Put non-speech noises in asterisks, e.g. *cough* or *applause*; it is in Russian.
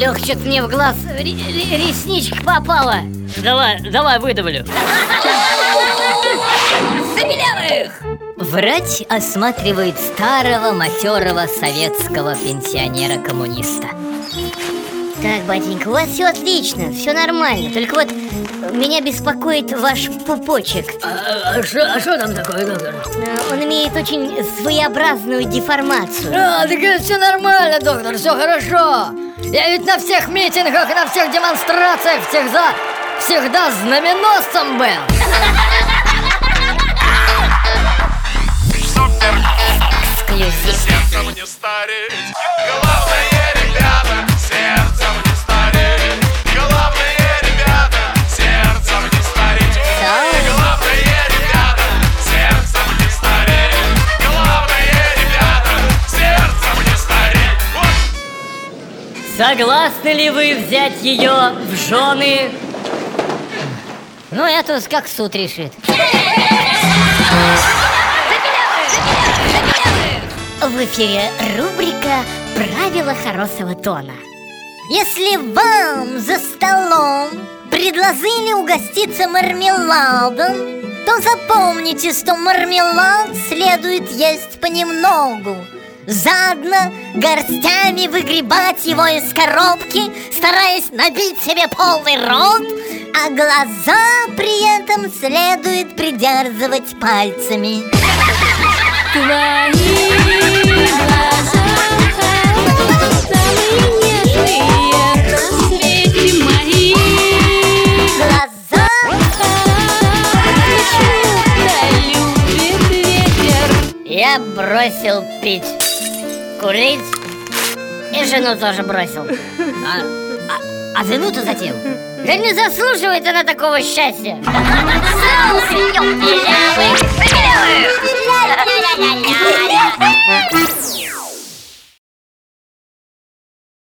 что-то мне в глаз ре- ре- ресничка попала. Давай, давай выдавлю. Забелявых! Врач осматривает старого матерого советского пенсионера-коммуниста. Так, батенька, у вас все отлично, все нормально. Только вот меня беспокоит ваш пупочек. А что там такое, доктор? Э, Он имеет очень своеобразную деформацию. А, так все нормально, доктор, все хорошо. Я ведь на всех митингах, на всех демонстрациях всегда, всегда знаменосцем был. Супер, Эксклюзив. стареть Согласны ли вы взять ее в жены? Ну, это как суд решит. В эфире рубрика «Правила хорошего тона». Если вам за столом предложили угоститься мармеладом, то запомните, что мармелад следует есть понемногу. Заодно горстями выгребать его из коробки, стараясь набить себе полный рот, а глаза при этом следует придерживать пальцами. Твои глаза самые нежные на свете мои Глаза Да любит ветер Я бросил пить, курить и жену тоже бросил. А, а- а жену-то затем? Да не заслуживает она такого счастья. Соус, *laughs*